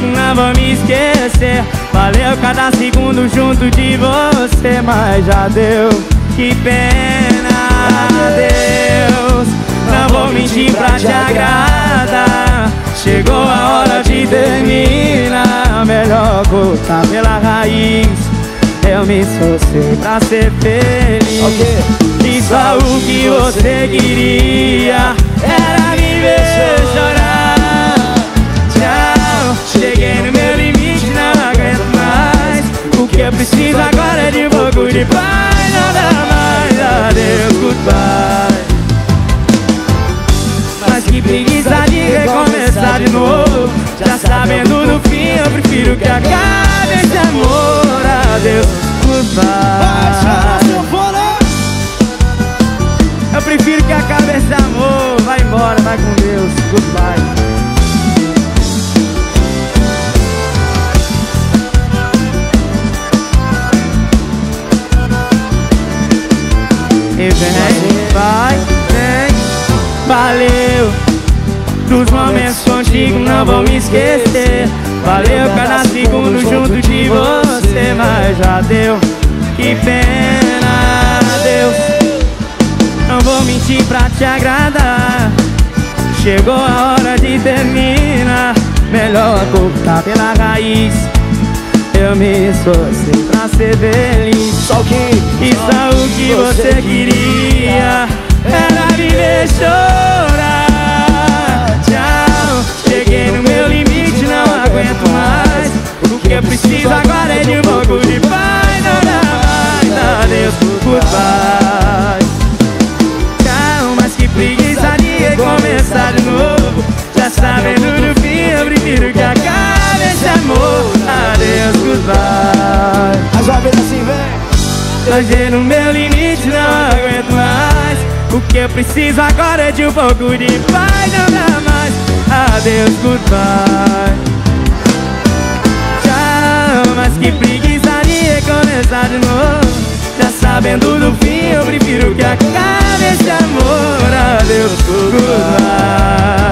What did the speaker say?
não vou me esquecer. Valeu cada segundo junto de você Mas já deu, que pena Deus. Não vou mentir pra te agradar. Chegou a hora de terminar. Melhor cortar pela raiz. Eu me esforcei pra ser feliz. Okay. E só o que você queria paz Nada mais, adeus, goodbye. Mas que preguiça de recomeçar de novo. Já sabendo do fim, eu prefiro que acabe esse amor Adeus, goodbye. Eu prefiro que acabe esse amor. Vai embora, vai com Deus, goodbye vem, vai, vem. Valeu Dos momentos contigo não vou me esquecer. Valeu cada segundo junto de você Mas já deu, que pena Deus. Não vou mentir pra te agradar. Chegou a hora de terminar. Melhor cortar pela raiz. Eu me esforcei pra ser feliz. Só que E só o que você queria Chorar. Tchau, cheguei no meu limite, não aguento mais. O que eu preciso agora é de um pouco de paz. Nada mais, adeus, goodbye Tchau, mas que preguiça de recomeçar de novo. Já sabendo do fim, eu prefiro que acabe esse amor. Adeus, goodbye. Uma vez assim, vem Cheguei no meu limite, não aguento mais O que eu preciso agora é de um pouco de paz Não dá mais, adeus, goodbye. Tchau, mas que preguiça de recomeçar de novo. Já sabendo do fim, eu prefiro que acabe esse amor. Adeus, goodbye